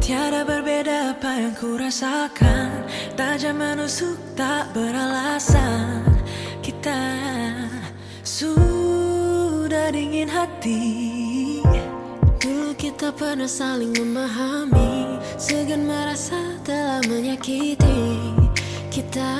Tiada berbeda apa yang ku rasakan Tajam menusuk tak beralasan. Kita sudah dingin hati. Dulu kita pernah saling memahami. Segan merasa telah menyakiti. Kita